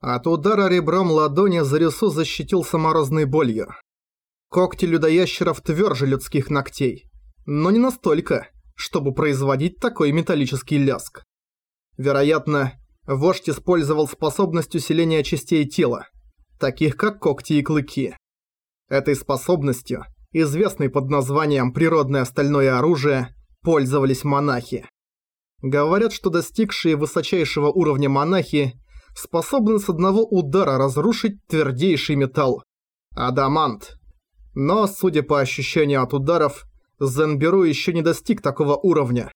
От удара ребром ладони Зарюсу защитился морозной болью. Когти людоящеров тверже людских ногтей, но не настолько, чтобы производить такой металлический ляск. Вероятно, вождь использовал способность усиления частей тела, таких как когти и клыки. Этой способностью, известной под названием «природное стальное оружие», пользовались монахи. Говорят, что достигшие высочайшего уровня монахи способны с одного удара разрушить твердейший металл – адамант. Но, судя по ощущению от ударов, Зенберу еще не достиг такого уровня.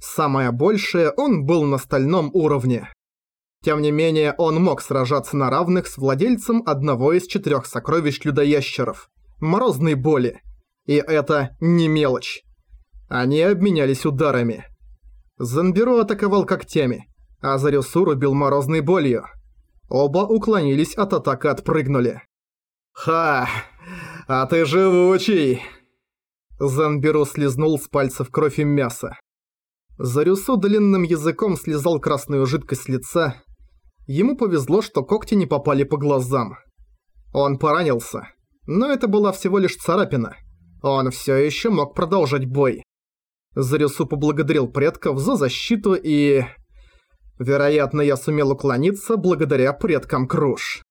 Самое большее он был на стальном уровне. Тем не менее, он мог сражаться на равных с владельцем одного из четырех сокровищ людоящеров – морозной боли. И это не мелочь. Они обменялись ударами. Зенберу атаковал когтями, а Зарюсу рубил морозной болью. Оба уклонились от атак и отпрыгнули. «Ха! А ты живучий!» Занберу слезнул с пальцев кровь и мясо. Зарюсу длинным языком слезал красную жидкость с лица. Ему повезло, что когти не попали по глазам. Он поранился, но это была всего лишь царапина. Он все еще мог продолжать бой. Зарюсу поблагодарил предков за защиту и... Вероятно, я сумел уклониться благодаря предкам Круш.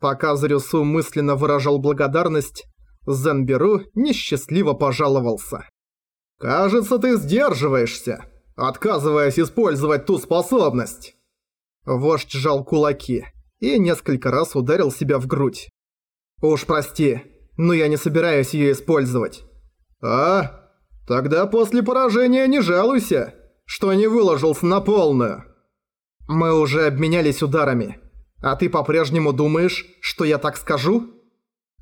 Пока Зарюсу мысленно выражал благодарность, Зенберу несчастливо пожаловался. «Кажется, ты сдерживаешься, отказываясь использовать ту способность». Вождь сжал кулаки и несколько раз ударил себя в грудь. «Уж прости, но я не собираюсь ее использовать». «А? Тогда после поражения не жалуйся, что не выложился на полную». «Мы уже обменялись ударами. А ты по-прежнему думаешь, что я так скажу?»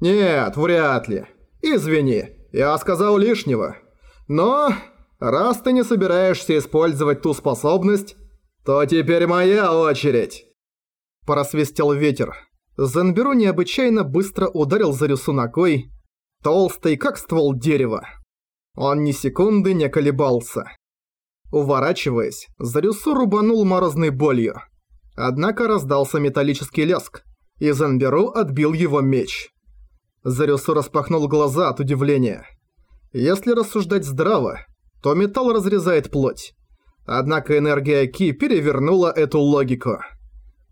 «Нет, вряд ли. Извини, я сказал лишнего. Но, раз ты не собираешься использовать ту способность, то теперь моя очередь!» Просвистел ветер. Зенберу необычайно быстро ударил Зарюсу ногой, толстый, как ствол дерева. Он ни секунды не колебался. Уворачиваясь, Зарюсу рубанул морозной болью. Однако раздался металлический лязг, и Зенберу отбил его меч. Зарюсу распахнул глаза от удивления. Если рассуждать здраво, то металл разрезает плоть. Однако энергия Ки перевернула эту логику.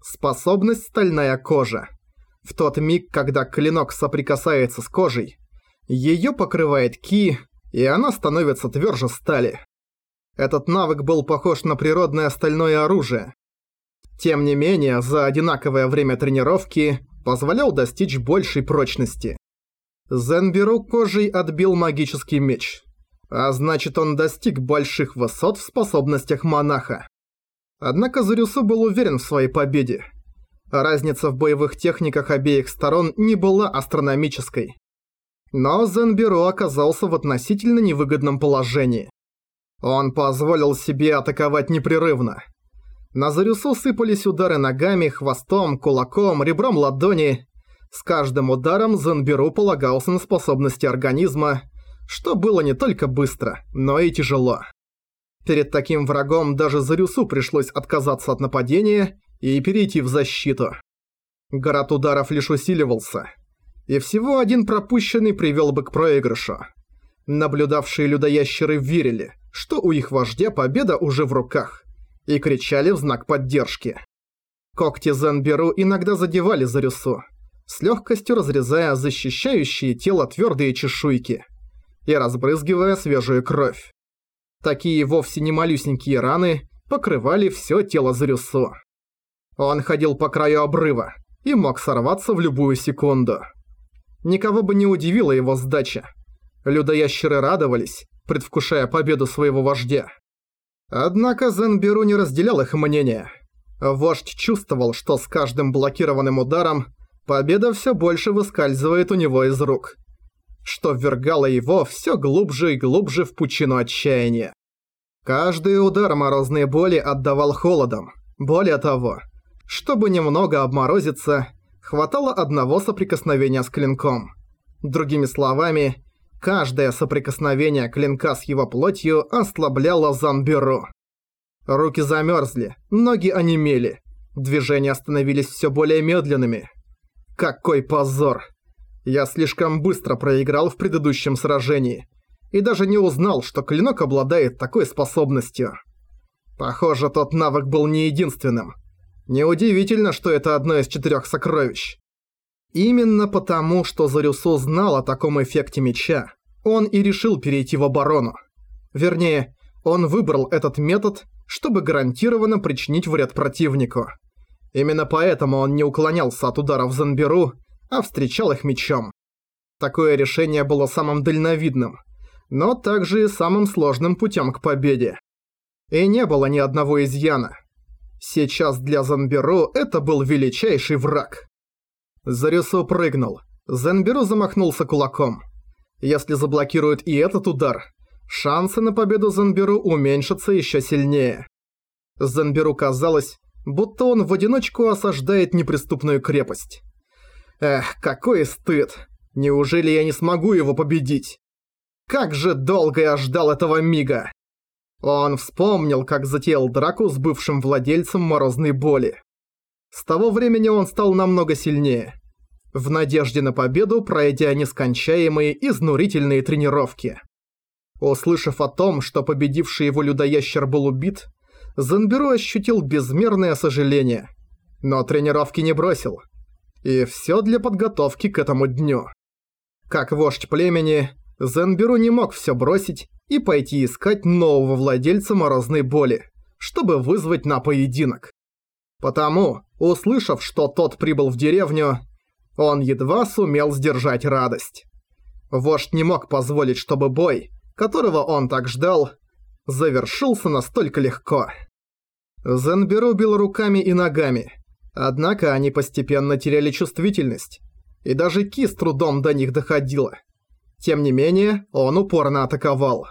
Способность «Стальная кожа». В тот миг, когда клинок соприкасается с кожей, ее покрывает Ки, и она становится тверже стали. Этот навык был похож на природное стальное оружие. Тем не менее, за одинаковое время тренировки позволял достичь большей прочности. Зенберу кожей отбил магический меч. А значит, он достиг больших высот в способностях монаха. Однако Зарюсу был уверен в своей победе. Разница в боевых техниках обеих сторон не была астрономической. Но Зенберу оказался в относительно невыгодном положении. Он позволил себе атаковать непрерывно. На Зарюсу сыпались удары ногами, хвостом, кулаком, ребром ладони. С каждым ударом Зенберу полагался на способности организма, что было не только быстро, но и тяжело. Перед таким врагом даже Зарюсу пришлось отказаться от нападения и перейти в защиту. Город ударов лишь усиливался, и всего один пропущенный привел бы к проигрышу. Наблюдавшие людоящеры верили, что у их вождя победа уже в руках, и кричали в знак поддержки. Когти Зенберу иногда задевали Зарюсу, с легкостью разрезая защищающие тело твердые чешуйки и разбрызгивая свежую кровь. Такие вовсе не малюсенькие раны покрывали все тело Зарюсу. Он ходил по краю обрыва и мог сорваться в любую секунду. Никого бы не удивила его сдача. Людоящеры радовались, предвкушая победу своего вождя. Однако Зенберу не разделял их мнение. Вождь чувствовал, что с каждым блокированным ударом победа все больше выскальзывает у него из рук, что ввергало его все глубже и глубже в пучину отчаяния. Каждый удар морозной боли отдавал холодом. Более того, чтобы немного обморозиться, хватало одного соприкосновения с клинком. Другими словами, Каждое соприкосновение клинка с его плотью ослабляло Занберу. Руки замерзли, ноги онемели, Движения становились все более медленными. Какой позор! Я слишком быстро проиграл в предыдущем сражении и даже не узнал, что клинок обладает такой способностью. Похоже, тот навык был не единственным. Неудивительно, что это одно из четырех сокровищ. Именно потому, что Зарюсу знал о таком эффекте меча, он и решил перейти в оборону. Вернее, он выбрал этот метод, чтобы гарантированно причинить вред противнику. Именно поэтому он не уклонялся от ударов Занберу, а встречал их мечом. Такое решение было самым дальновидным, но также и самым сложным путем к победе. И не было ни одного изъяна. Сейчас для Занберу это был величайший враг. Зарюсу прыгнул. Занберу замахнулся кулаком. Если заблокирует и этот удар, шансы на победу Занберу уменьшатся еще сильнее. Занберу казалось, будто он в одиночку осаждает неприступную крепость. Эх, какой стыд! Неужели я не смогу его победить? Как же долго я ждал этого мига! Он вспомнил, как затеял драку с бывшим владельцем морозной боли. С того времени он стал намного сильнее. В надежде на победу, пройдя нескончаемые изнурительные тренировки. Услышав о том, что победивший его людоящер был убит, Зенберу ощутил безмерное сожаление. Но тренировки не бросил. И все для подготовки к этому дню. Как вождь племени, Зенберу не мог все бросить и пойти искать нового владельца морозной боли, чтобы вызвать на поединок. Потому, услышав, что тот прибыл в деревню, он едва сумел сдержать радость. Вождь не мог позволить, чтобы бой, которого он так ждал, завершился настолько легко. Зенберу бил руками и ногами, однако они постепенно теряли чувствительность, и даже Ки с трудом до них доходила. Тем не менее, он упорно атаковал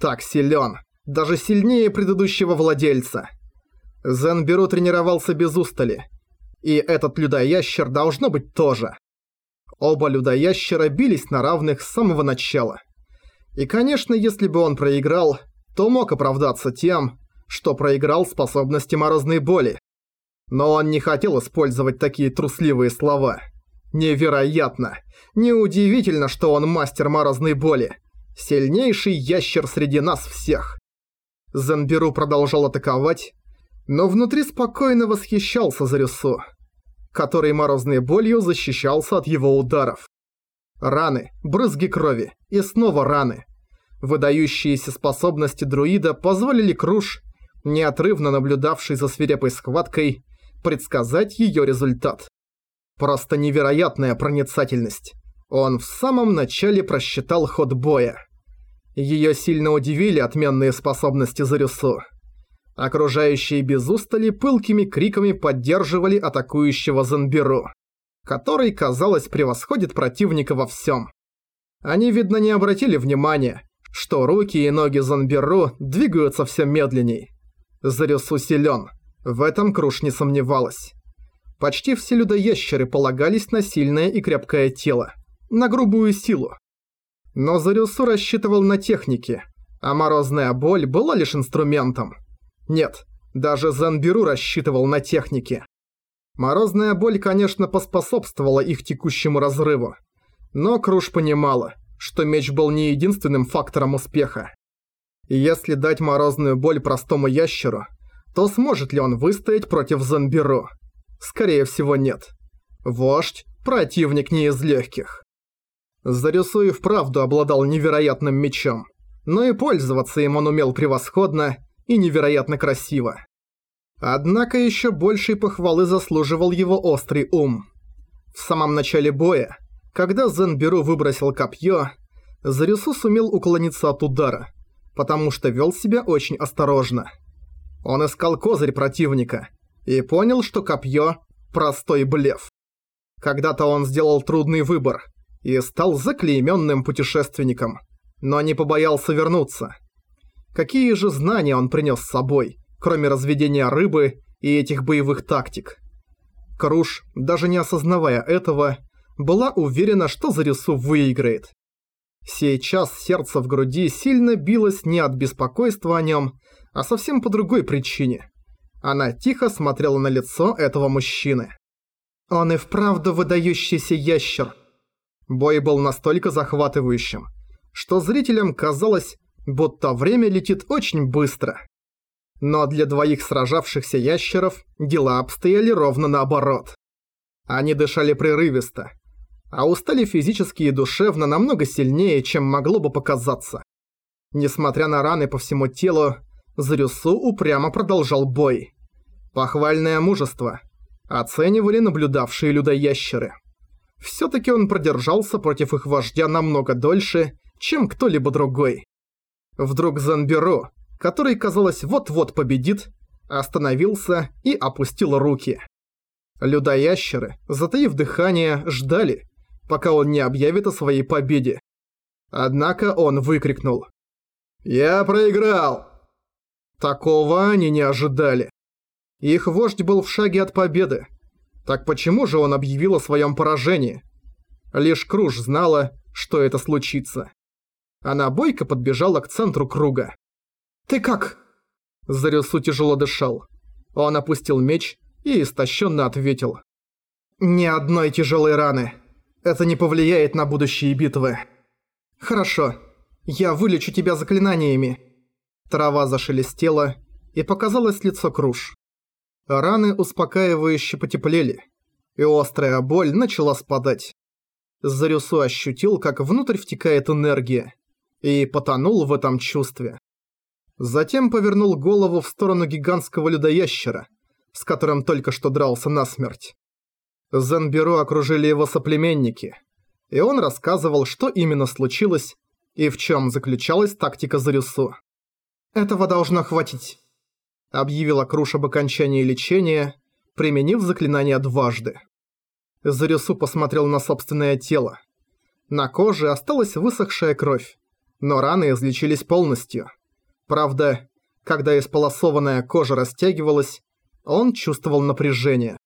так силен, даже сильнее предыдущего владельца. Зенберу тренировался без устали. И этот людоящер должно быть тоже. Оба людоящера бились на равных с самого начала. И конечно, если бы он проиграл, то мог оправдаться тем, что проиграл способности морозной боли. Но он не хотел использовать такие трусливые слова. Невероятно! Неудивительно, что он мастер морозной боли. Сильнейший ящер среди нас всех. Зенберу продолжал атаковать, но внутри спокойно восхищался Зарюсу, который морозной болью защищался от его ударов. Раны, брызги крови и снова раны. Выдающиеся способности друида позволили Круш, неотрывно наблюдавший за свирепой схваткой, предсказать ее результат. Просто невероятная проницательность. Он в самом начале просчитал ход боя. Её сильно удивили отменные способности Зарюсу. Окружающие без устали пылкими криками поддерживали атакующего Занберу, который, казалось, превосходит противника во всём. Они, видно, не обратили внимания, что руки и ноги Занберу двигаются всё медленней. Зарюсу силён, в этом Круш не сомневалась. Почти все людоящеры полагались на сильное и крепкое тело на грубую силу. Но Зарюсу рассчитывал на техники, а морозная боль была лишь инструментом. Нет, даже Занберу рассчитывал на техники. Морозная боль, конечно, поспособствовала их текущему разрыву. Но Круш понимала, что меч был не единственным фактором успеха. Если дать морозную боль простому ящеру, то сможет ли он выстоять против Занберу? Скорее всего нет. Вождь – противник не из легких. Зарюсу и вправду обладал невероятным мечом, но и пользоваться им он умел превосходно и невероятно красиво. Однако еще большей похвалы заслуживал его острый ум. В самом начале боя, когда Зенберу выбросил копье, Зарюсу сумел уклониться от удара, потому что вел себя очень осторожно. Он искал козырь противника и понял, что копье – простой блеф. Когда-то он сделал трудный выбор – и стал заклейменным путешественником, но не побоялся вернуться. Какие же знания он принес с собой, кроме разведения рыбы и этих боевых тактик? Круш, даже не осознавая этого, была уверена, что Зарису выиграет. Сейчас сердце в груди сильно билось не от беспокойства о нем, а совсем по другой причине. Она тихо смотрела на лицо этого мужчины. Он и вправду выдающийся ящер. Бой был настолько захватывающим, что зрителям казалось, будто время летит очень быстро. Но для двоих сражавшихся ящеров дела обстояли ровно наоборот. Они дышали прерывисто, а устали физически и душевно намного сильнее, чем могло бы показаться. Несмотря на раны по всему телу, Зарюсу упрямо продолжал бой. Похвальное мужество. Оценивали наблюдавшие людоящеры. Всё-таки он продержался против их вождя намного дольше, чем кто-либо другой. Вдруг Занберу, который, казалось, вот-вот победит, остановился и опустил руки. Людоящеры, затаив дыхание, ждали, пока он не объявит о своей победе. Однако он выкрикнул. «Я проиграл!» Такого они не ожидали. Их вождь был в шаге от победы. Так почему же он объявил о своем поражении? Лишь Круж знала, что это случится. Она бойко подбежала к центру круга. «Ты как?» Зарюсу тяжело дышал. Он опустил меч и истощенно ответил. «Ни одной тяжелой раны. Это не повлияет на будущие битвы. Хорошо, я вылечу тебя заклинаниями». Трава зашелестела, и показалось лицо Круж. Раны успокаивающе потеплели, и острая боль начала спадать. Зарюсу ощутил, как внутрь втекает энергия, и потонул в этом чувстве. Затем повернул голову в сторону гигантского людоящера, с которым только что дрался насмерть. Зенберу окружили его соплеменники, и он рассказывал, что именно случилось и в чем заключалась тактика Зарюсу. «Этого должно хватить», — объявила Круш об окончании лечения, применив заклинание дважды. Зарюсу посмотрел на собственное тело. На коже осталась высохшая кровь, но раны излечились полностью. Правда, когда исполосованная кожа растягивалась, он чувствовал напряжение.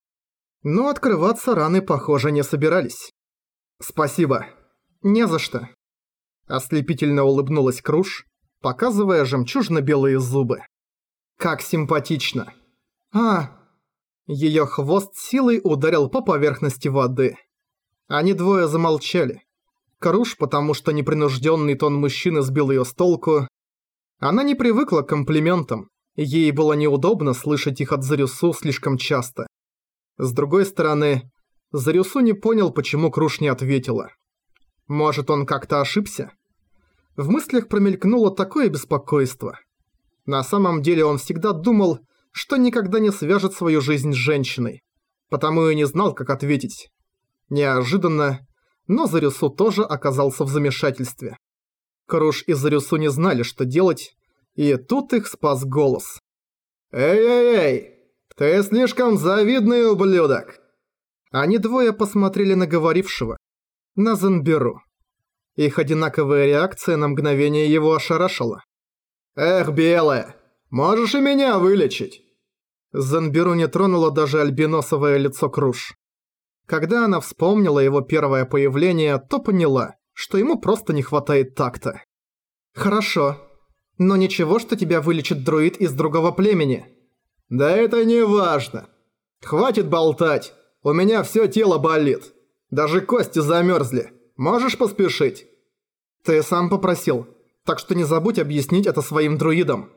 Но открываться раны, похоже, не собирались. «Спасибо. Не за что». Ослепительно улыбнулась Круш, показывая жемчужно-белые зубы. «Как симпатично!» «А!» Её хвост силой ударил по поверхности воды. Они двое замолчали. Круш, потому что непринужденный тон мужчины сбил её с толку. Она не привыкла к комплиментам, ей было неудобно слышать их от Зарюсу слишком часто. С другой стороны, Зарюсу не понял, почему Круш не ответила. Может, он как-то ошибся? В мыслях промелькнуло такое беспокойство. На самом деле он всегда думал, что никогда не свяжет свою жизнь с женщиной, потому и не знал, как ответить. Неожиданно но Зарюсу тоже оказался в замешательстве. Круш и Зарюсу не знали, что делать, и тут их спас голос. «Эй-эй-эй! Ты слишком завидный ублюдок!» Они двое посмотрели на говорившего, на Зенберу. Их одинаковая реакция на мгновение его ошарашила. «Эх, белая, можешь и меня вылечить!» Зенберу не тронуло даже альбиносовое лицо Круш. Когда она вспомнила его первое появление, то поняла, что ему просто не хватает такта. «Хорошо. Но ничего, что тебя вылечит друид из другого племени». «Да это не важно. Хватит болтать. У меня все тело болит. Даже кости замерзли. Можешь поспешить?» «Ты сам попросил, так что не забудь объяснить это своим друидам».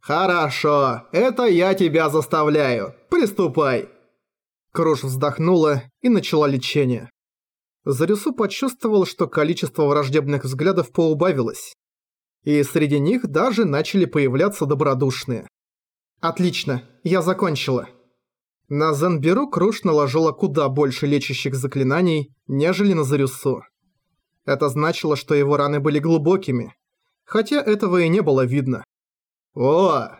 «Хорошо, это я тебя заставляю. Приступай». Круш вздохнула и начала лечение. Зарюсу почувствовал, что количество враждебных взглядов поубавилось. И среди них даже начали появляться добродушные. «Отлично, я закончила». На Зенберу Круш наложила куда больше лечащих заклинаний, нежели на Зарюсу. Это значило, что его раны были глубокими, хотя этого и не было видно. «О,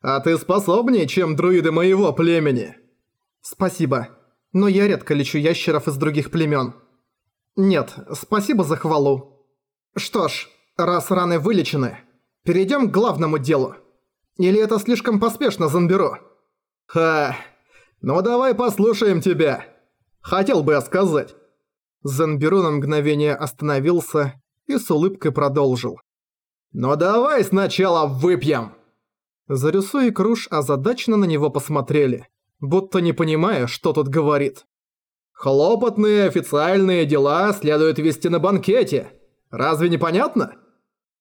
а ты способнее, чем друиды моего племени!» «Спасибо, но я редко лечу ящеров из других племен. Нет, спасибо за хвалу. Что ж, раз раны вылечены, перейдем к главному делу. Или это слишком поспешно, Занберу?» «Ха, ну давай послушаем тебя. Хотел бы я сказать». Занберу на мгновение остановился и с улыбкой продолжил. «Но давай сначала выпьем!» Зарюсу и Круш озадаченно на него посмотрели, будто не понимая, что тут говорит. «Хлопотные официальные дела следует вести на банкете. Разве не понятно?»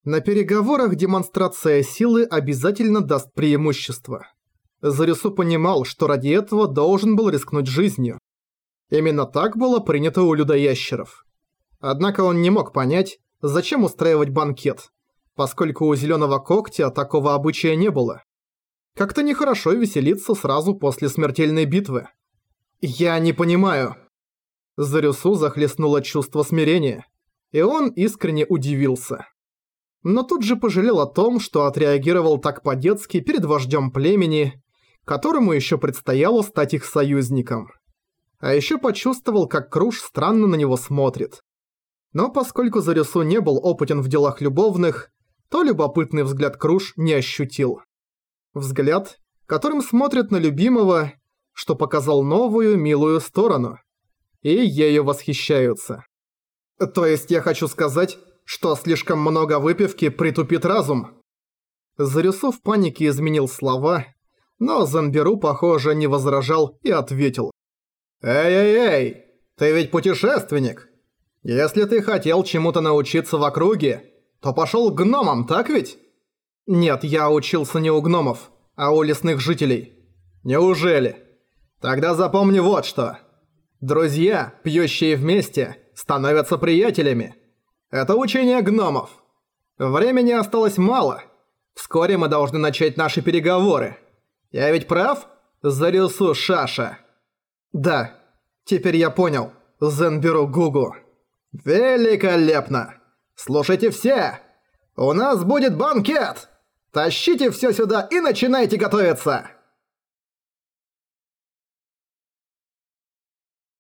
На переговорах демонстрация силы обязательно даст преимущество. Зарюсу понимал, что ради этого должен был рискнуть жизнью. Именно так было принято у людоящеров. Однако он не мог понять, зачем устраивать банкет поскольку у Зелёного Когтя такого обычая не было. Как-то нехорошо веселиться сразу после смертельной битвы. «Я не понимаю». Зарюсу захлестнуло чувство смирения, и он искренне удивился. Но тут же пожалел о том, что отреагировал так по-детски перед вождем племени, которому еще предстояло стать их союзником. А еще почувствовал, как Круш странно на него смотрит. Но поскольку Зарюсу не был опытен в делах любовных, то любопытный взгляд Круш не ощутил. Взгляд, которым смотрят на любимого, что показал новую милую сторону. И ею восхищаются. То есть я хочу сказать, что слишком много выпивки притупит разум. Зарюсу в панике изменил слова, но Занберу, похоже, не возражал и ответил. «Эй-эй-эй, ты ведь путешественник. Если ты хотел чему-то научиться в округе, то пошел гномам, так ведь? Нет, я учился не у гномов, а у лесных жителей. Неужели? Тогда запомни вот что. Друзья, пьющие вместе, становятся приятелями. Это учение гномов. Времени осталось мало. Вскоре мы должны начать наши переговоры. Я ведь прав? Зарису Шаша. Да, теперь я понял. Зенберу Гугу. Великолепно! Слушайте все! У нас будет банкет! Тащите все сюда и начинайте готовиться!»